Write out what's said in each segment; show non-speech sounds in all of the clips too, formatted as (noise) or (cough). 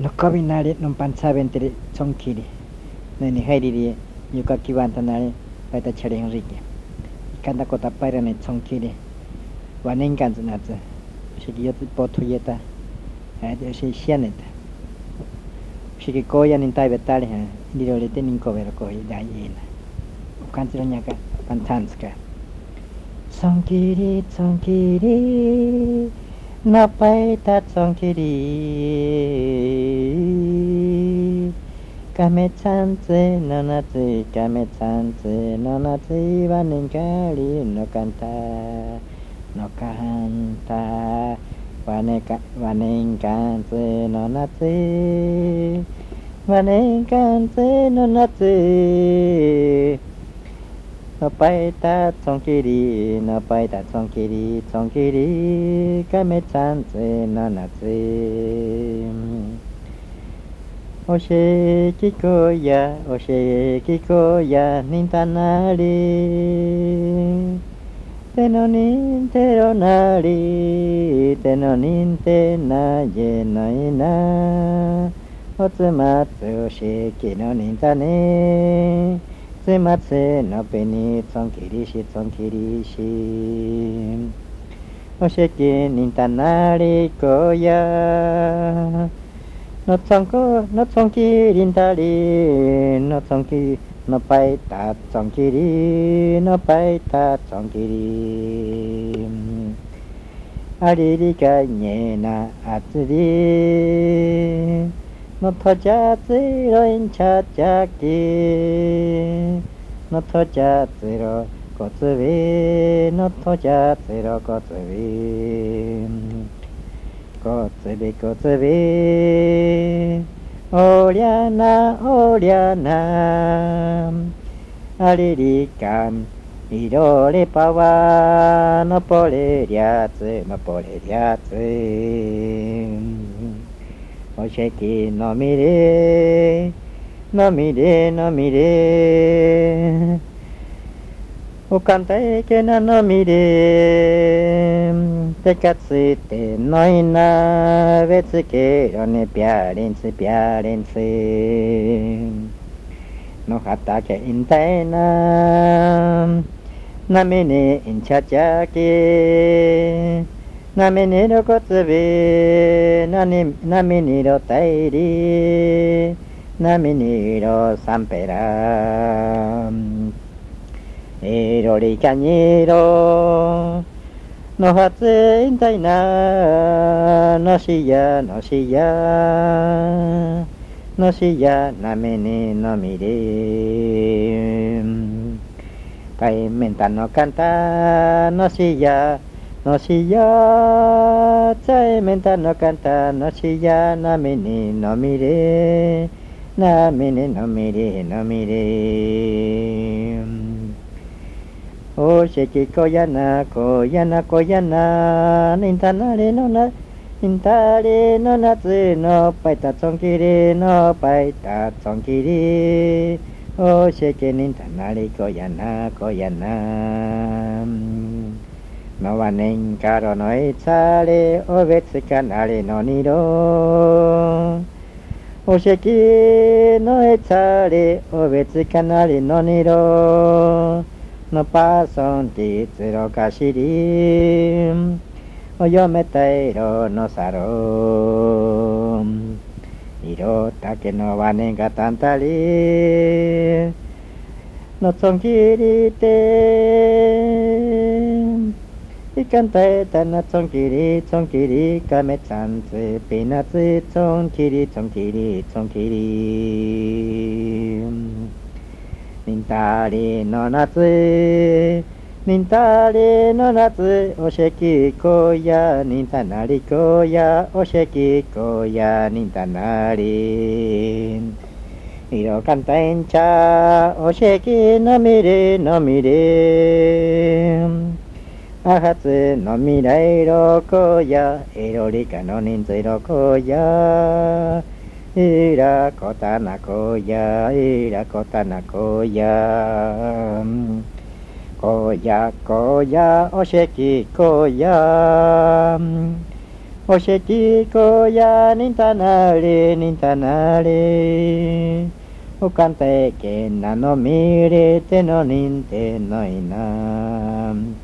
のこびなりのんぱんさべんてりちょんきりねにはいりりゆかきわんたなりばいたちゃりんりきいかんだこたっぱいらねちょんきりわねんかんずなつしきよつぽと ye ta ha de si xian ne ta si ki ko ya nin tai be ta li ha di ro le te nin ko be ro ko i da ye na kan ti ro nya ka pan tan ska song ki ri song ki ri na pai ta song ki ri かめちゃんつのなつかめちゃんつのなつはねんかりのかんたのかんたわねかわねんかんつのなつわねんかんつのなつのぱいたつんきりのぱいたつんきりつんきりかめちゃんつのなつおしきこやおしきこやにんたなり。てのにんてろなり。てのにんてな ye ないな。おつまつおしきのにんたね。せまつのべにつんきりしつんきりし。おしきにんたなりこやのつんこのつんきりんたり。のつんきのぱいたつんきり。のぱいたつんきり。ありりかにえなあつり。Thọ cha chỉ rồi có chỉ về nó thọ cha chỉ rồi có chỉ về こつびこつびおりゃなおりゃなありりかんいろりぱわのぽれりゃつのぽれりゃつおしきのみれのみれのみれ。おかんたいけなのみれてかついてのいな。べつけよねぴゃりんつぴゃりんつの畑いんたいな。なみにいんちゃちゃきなみにろこつびなになみにろたいり。なみにろさんぺらいろりかにろ。のはついんたいな。のしやのしや。のしやなめにのみれかいめんたのかんた。のしやのしやちゃいめんたのかんたのしやなめにのみれ。なめにのみれのみれ。おしきこやなこやなこやな。にんたなれのなにんたれのなつのぱいたつんきりのぱいたつんきりおしきにんたなれこやなこやな。のわねんからのいされおべつかなれのにろ。おしきのいされおべつかなれのにろ。のパーソンティツロカシリお嫁た色のサロン色だけのワネがたんたり。のつんきりて。いかんたえたなつんきりつんきりかめちゃんつピナツつんきりつんきりつんきりにんたりの夏にんたりの夏おしきこやにんたなりこやおしきこやにんたなりいろかんたいんちゃおしきのみれのみれ (hesitation) アハツの未来ロコヤ、エロリカの人数ロコヤ、イラコタナコヤ、イラコタナコヤ、コヤコヤ、おしきコヤ、おしきコヤ、ニンタナり、ニンタナり、おかんてけなのみれてのにんてのいな。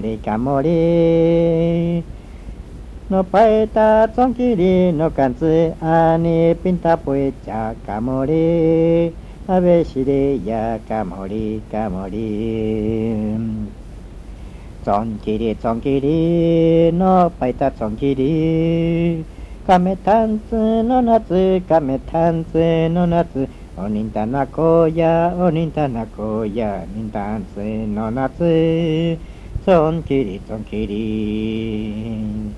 りかもりのぱえたつんきりのかんつあにぴんたぽいちゃかもり。あべしりやかもりかもり。つんきりつんきりのぱえたつんきり。かめたんつのなつかめたんつのなつおにんたなこやおにんたなこやにんたんつのなつ Son tiri, son tiri.